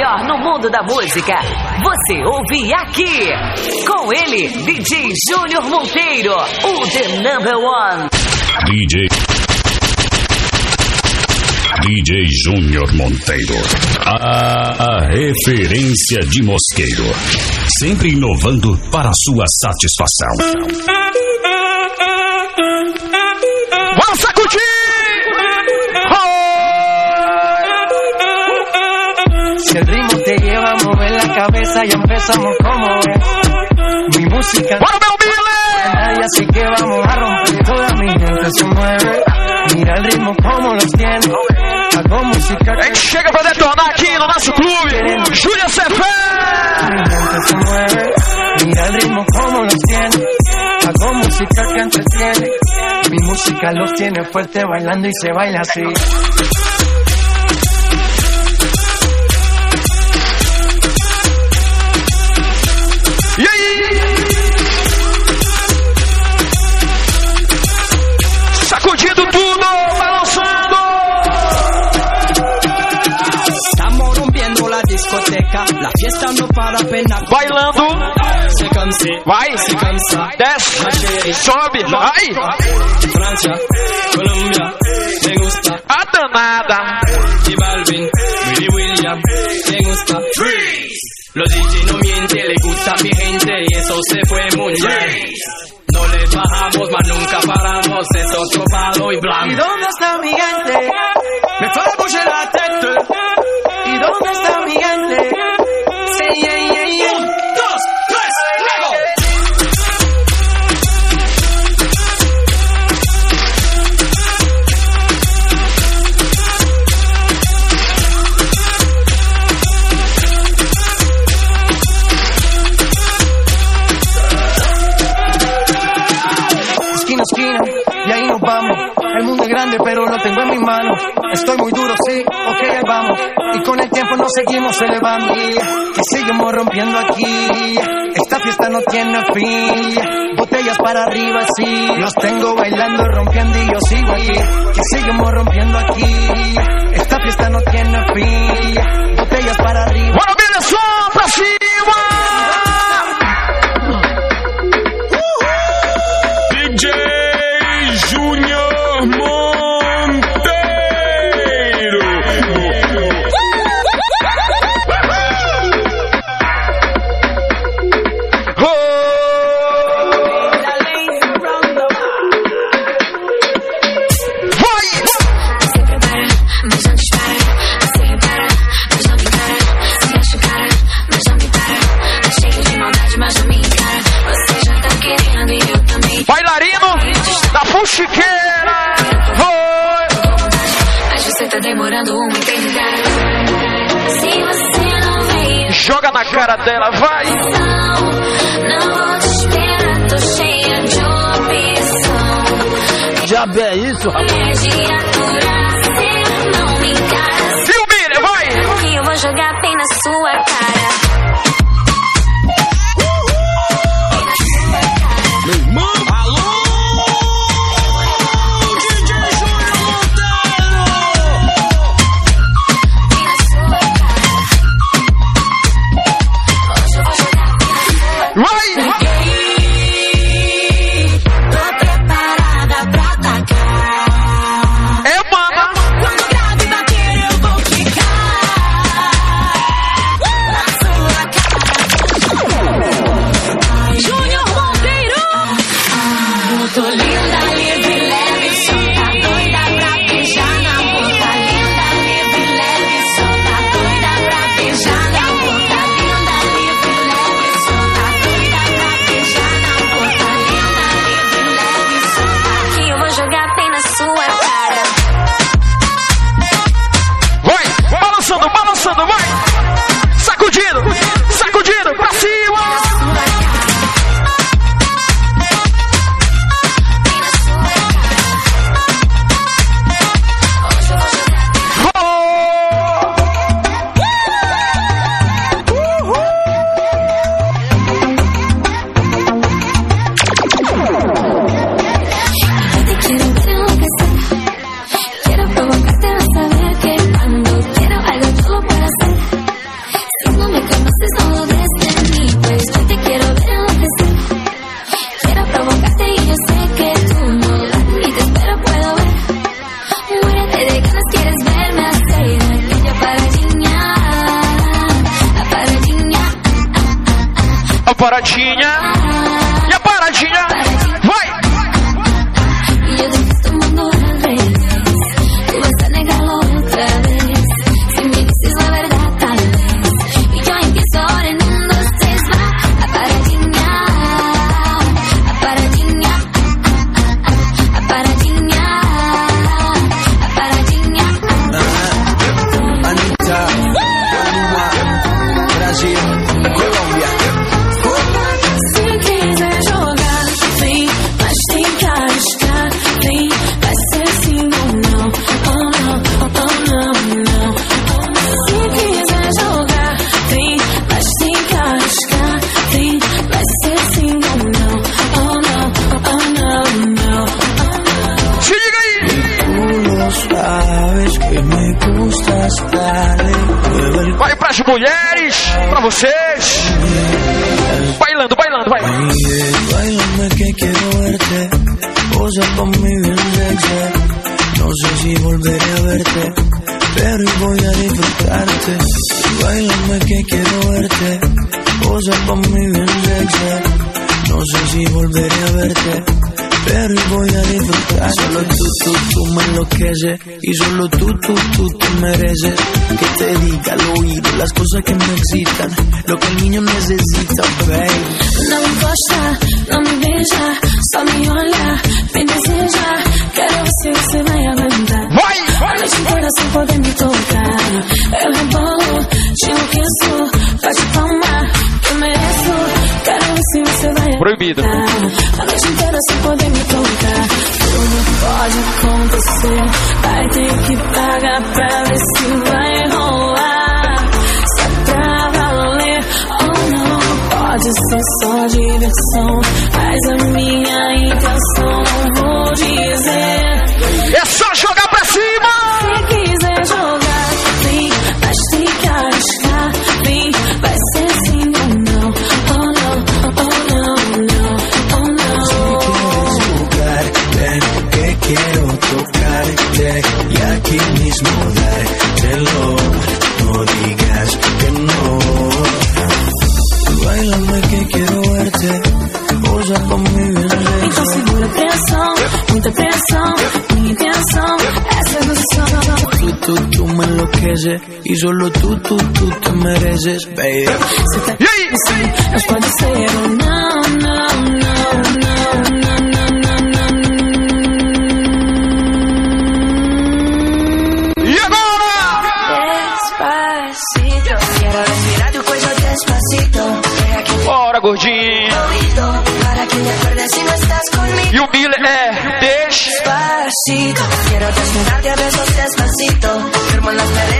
melhor no mundo da música, você ouve aqui. Com ele, DJ Júnior Monteiro, o The Number One. DJ. DJ Júnior Monteiro. A, a referência de Mosqueiro. Sempre inovando para sua satisfação. El ritmo te lleva a mover la cabeza y empezamos como es. Mi música nadie, así que vamos a romper. Toda mi gente se mueve. Mira el ritmo como los tiene. Hago música que chega pra detonar aqui no nosso clube. Júlia Cefé! mi gente se mueve. Mira el ritmo como los tiene. Hago música que entretiene. Mi música los tiene fuerte bailando y se baila así. Vai. Desce. Sobe. Vai. Francia, Colombia, me gusta. A danada. Y Balvin, Willy William, me gusta. Freeze. Los DJ no mienten, le gusta a mi gente y eso se fue muy bien. No le bajamos, mas nunca paramos, es otro palo y ¿Y blanco. Y con el tiempo nos seguimos elevando. Y seguimos rompiendo aquí. Esta fiesta no tiene fin. Botellas para arriba, sí. Los tengo bailando, rompiendo y yo sigo aquí. Que seguimos rompiendo aquí. Esta fiesta no tiene fin. Dela, vai. não, não vou te esperar. Tô cheia de opção. Diabo é isso, rapaz? Mulheres, pra vocês. Bailando, bailando, vai. Bailame que quiero verte. Posa mí bien sexy. No sé si volveré a verte, pero voy a disfrutarte. Bailame que quiero verte. Posa mí bien sexy. No sé si volveré a verte. Pero hoy voy a disfrutar Solo tú, tú, tú me enloqueces Y solo tú, tú, tú te mereces Que te diga al oído las cosas que me excitan Lo que el niño necesita, baby Não me encosta, não me beija, só me olha, me deseja. Quero você, você vai aguentar. Vai! A noite inteira sem poder me tocar. Proibido. A noite inteira sem poder me tocar. Tudo pode acontecer, vai ter que pagar pra ver se vai rolar. Se é pra valer ou não. Pode ser só diversão, mas a minha intenção não vou dizer. É só jogar tú me enloqueces y solo tú, tú, tú te mereces, baby. Você tá E aí? sim, mas pode ser ou não, não, não, não, não, não, não, E agora? Despacito, quiero respirar tu cuello despacito. Deja que Bora, gordinho. oído para que te acuerdes si no estás conmigo. E o Miller é deixa. Despacito, quiero desnudarte a besos despacito. como las paredes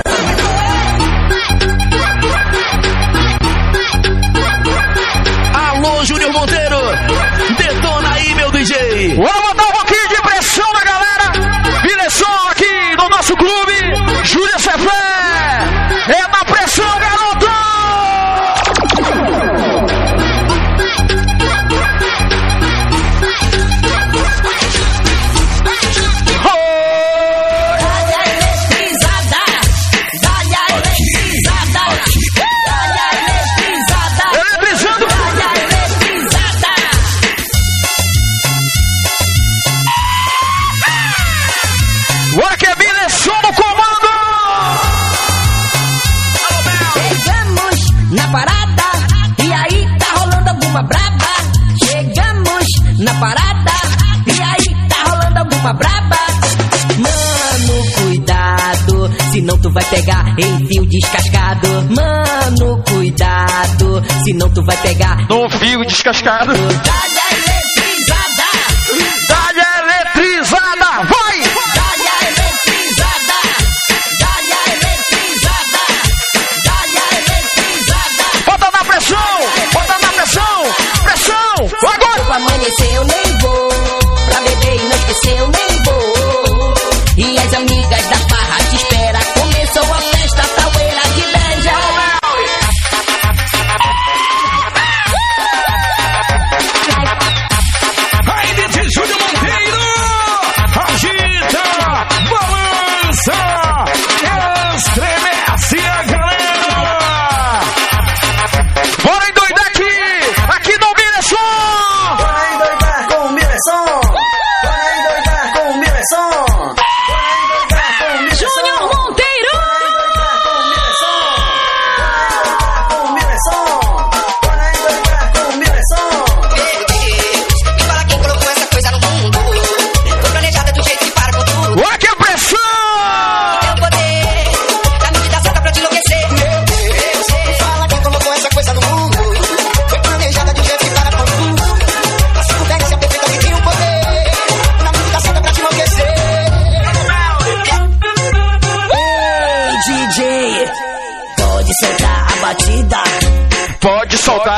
Vai pegar. No fio descascado.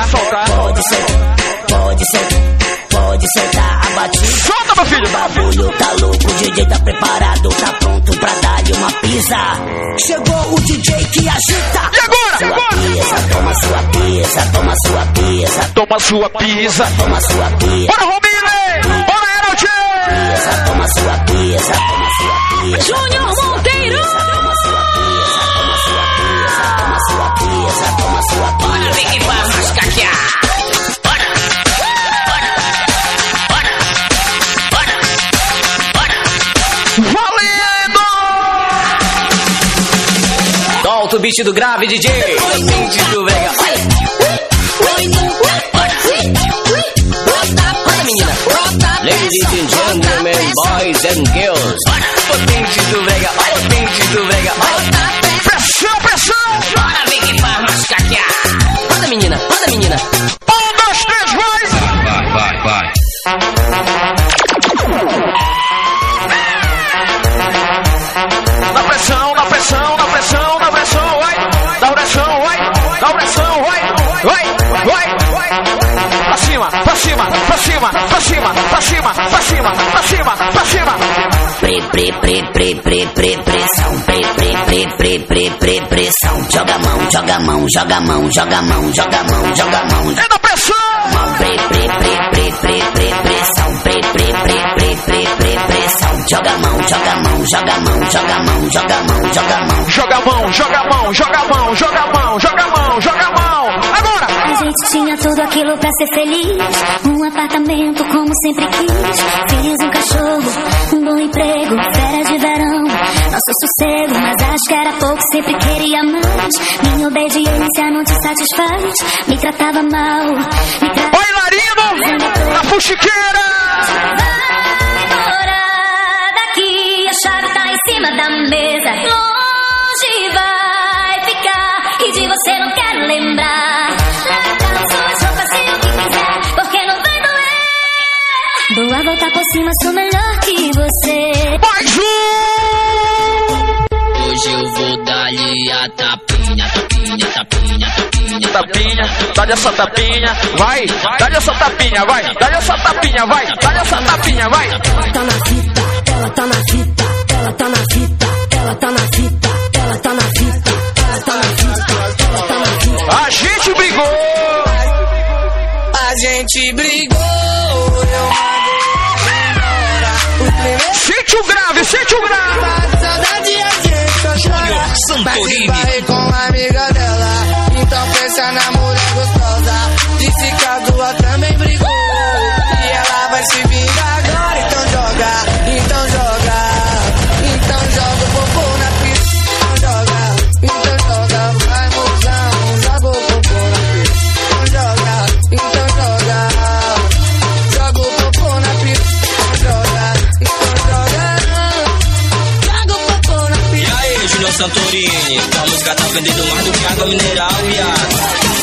Soltar, soltar. Pode soltar, pode soltar, pode soltar a batida. Solta, meu filho! O bagulho tá louco, o DJ tá preparado, tá pronto pra dar-lhe uma pisa. Chegou o DJ que agita. E agora? E Sua agora? pisa, toma sua pisa, toma sua pisa, Toma sua pizza. toma sua pisa, Bora, Romile! Bora, Herald! pisa, toma sua pisa, toma sua pisa. Júnior Monteiro! Solta o beat do grave, DJ. Beat do brega. Roda, menina. Ladies and gentlemen, boys and girls. Potente do brega, potente do brega. Pressão, pressão! Bora, vem que vamos caquear. Roda, menina, roda, menina. Cima, pra cima, pra cima, pra cima, pra cima! Pre, pre, pre, pre, pre, pre, pressão. Pre, pre, pre, pre, pre, pre, pressão. Joga mão, joga mão, joga mão, joga mão, joga mão, joga mão. É na pressão! Mão, pre, pre, pre, pre, pre, pre, pressão. Pre, pre, pre, pre, pre, pre, pressão. Joga mão, joga mão, joga mão, joga mão, joga mão, joga mão. Joga mão, joga mão, joga mão, joga mão, joga mão, joga mão! A tinha tudo aquilo pra ser feliz. Um apartamento como sempre quis. Fiz um cachorro, um bom emprego, férias de verão. Nosso sossego, mas acho que era pouco, sempre queria mais. Minha obediência não te satisfaz. Me tratava mal, me tratava. Bailarino! Na fuxiqueira! Vai embora daqui, a chave tá em cima da mesa. Longe vai ficar, e de você não quero lembrar. Boa volta por cima, sou melhor que você. Mais um! Hoje eu vou dar-lhe a tapinha, tapinha, tapinha, tapinha. Tapinha, dá-lhe essa tapinha, vai! Dá-lhe essa tapinha, vai! Dá-lhe essa tapinha, vai! Dá-lhe essa tapinha, vai! Tá na fita, ela tá na fita, ela tá na fita, ela tá na fita, ela tá na fita, ela tá na fita, ela tá na fita. A gente brigou! A gente brigou, Sente o grave, sente o grave! saudade a gente só chora. Mas esbarrei com a amiga dela. Então pensa na mulher então joga. Joga o popô na pista. E